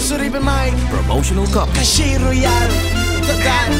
Susunod rin pa may promotional copy Cashier Royal Tagal